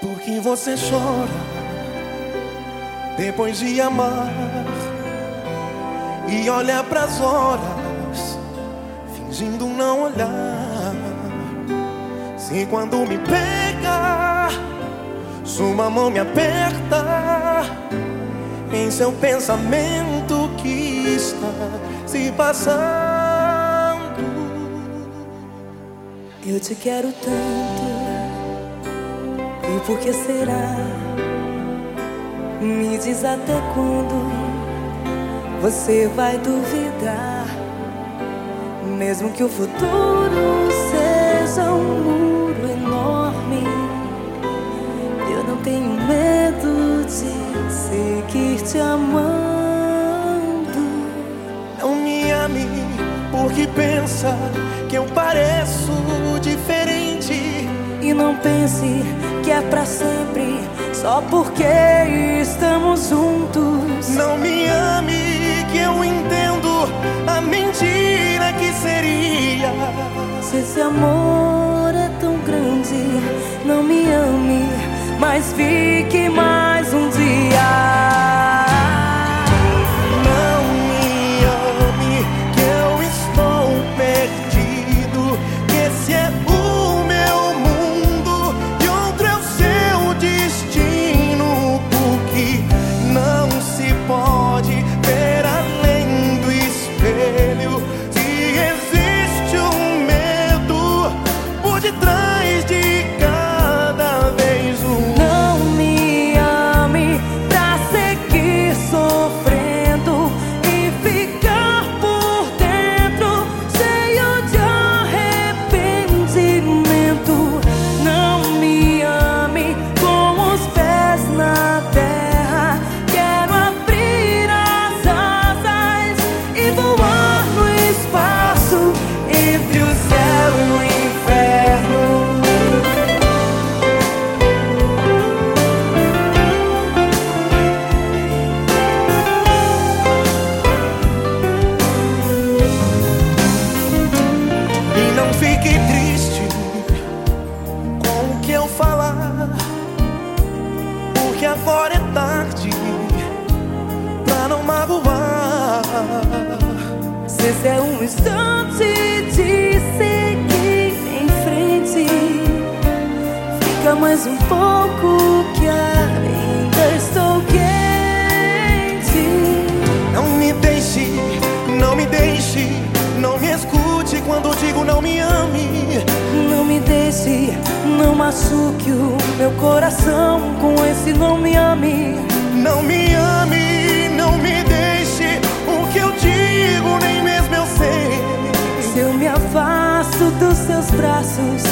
Por que você chora depois de amar e olha pras horas fingindo não olhar? Se quando me pega, sua mão me aperta em seu pensamento que está se passando. Eu te quero tanto. E por que será? Me diz até quando você vai duvidar. Mesmo que o futuro seja um muro porque pensa que eu pareço diferente. E não pense que é pra sempre, só porque estamos juntos. Não me ame, que eu entendo a mentira que seria. Se esse amor é tão grande, não me ame, mas fique porque agora é tarde pra não magoar. Se esse é um instante de seguir em frente, fica mais um pouco que ainda estou quente. Não me deixe, não me deixe, não me escute quando digo não me ame. Não me deixe, machuque o meu coração com esse não me ame. Não me ame, não me deixe, o que eu digo nem mesmo eu sei. Se eu me afasto dos seus braços,